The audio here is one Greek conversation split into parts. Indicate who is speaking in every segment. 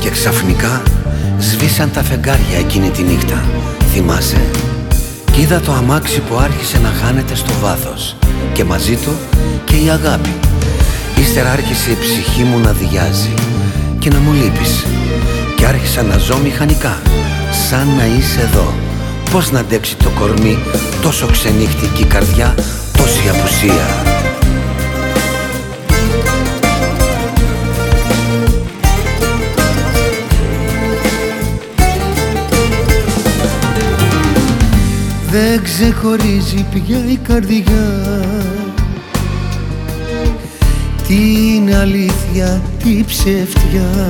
Speaker 1: Και
Speaker 2: ξαφνικά σβήσαν τα φεγγάρια εκείνη τη νύχτα. Θυμάσαι;
Speaker 1: Κι
Speaker 2: είδα το αμάξι που άρχισε να χάνεται στο βάθος.
Speaker 1: Και
Speaker 2: μαζί του
Speaker 1: και η αγάπη. Ύστερα
Speaker 2: άρχισε η
Speaker 1: ψυχή μου να
Speaker 2: διάζει
Speaker 1: Και να μου λείπεις. Και
Speaker 2: άρχισα να ζω μηχανικά
Speaker 1: Σαν να είσαι εδώ.
Speaker 2: Πώς να αντέξει το κορμί Τόσο ξενύχτικη καρδιά
Speaker 1: Τόση
Speaker 2: απουσία
Speaker 1: Δεν ξεχωρίζει πια η καρδιά. Τι είναι αλήθεια, τι ψευτιά.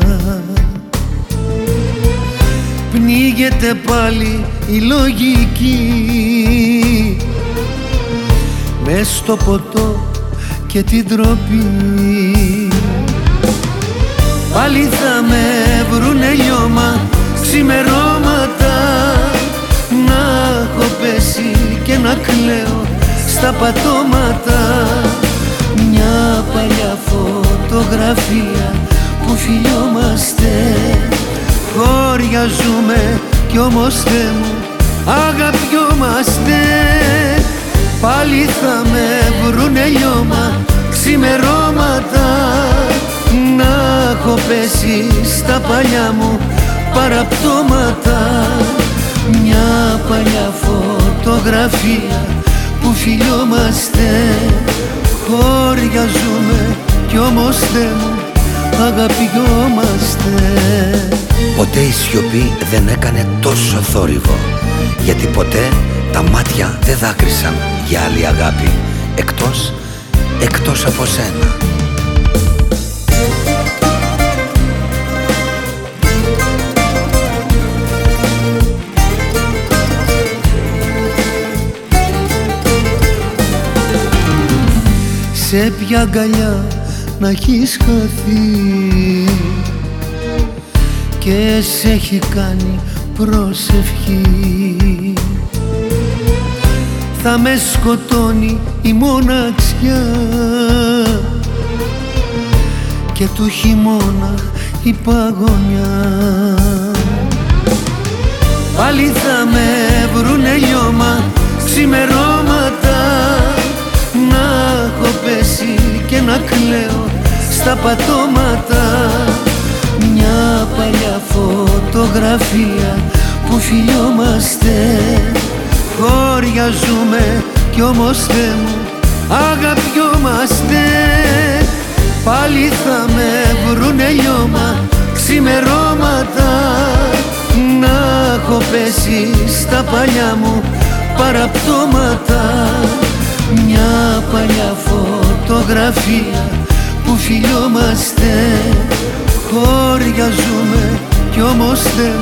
Speaker 1: Πνίγεται πάλι η λογική. Μες στο ποτό και την τροπή Πάλι θα με βρουνε λιώμα ξημερώματα κλαίω στα πατώματα. Μια παλιά φωτογραφία που φιλιόμαστε. Χωριαζούμε κι όμως Θεέ μου αγαπιόμαστε. Πάλι θα με βρουνε λιώμα ξημερώματα. Να έχω πέσει στα παλιά μου παραπτώματα. Μια παλιά φωτογραφία που φιλιόμαστε. Χωριαζούμε κι όμως δεν αγαπιόμαστε. Ποτέ η σιωπή δεν έκανε τόσο θόρυβο Γιατί ποτέ τα μάτια
Speaker 2: δεν δάκρυσαν
Speaker 1: για άλλη
Speaker 2: αγάπη
Speaker 1: Εκτός, εκτός από σένα σε ποια αγκαλιά να έχεις χαθεί. Και σε έχει κάνει προσευχή. Θα με σκοτώνει η μοναξιά. Και του χειμώνα η παγωνιά. Πάλι θα με βρουνε λιώμα ξημερώματα να κλαίω στα πατώματα. Μια παλιά φωτογραφία που φιλιόμαστε. Χωριαζούμε κι όμως Θεέ μου αγαπιόμαστε. Πάλι θα με βρουνε λιώμα ξημερώματα. Να έχω πέσει στα παλιά μου παραπτώματα. Μια παλιά φωτογραφία φωτογραφία που φιλιόμαστε. Χώρια ζούμε κι όμως δεν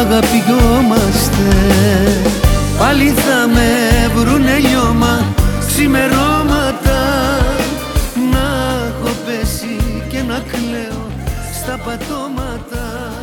Speaker 1: αγαπιόμαστε. Πάλι θα με βρουνε λιώμα ξημερώματα. Να έχω πέσει και να κλαίω στα πατώματα.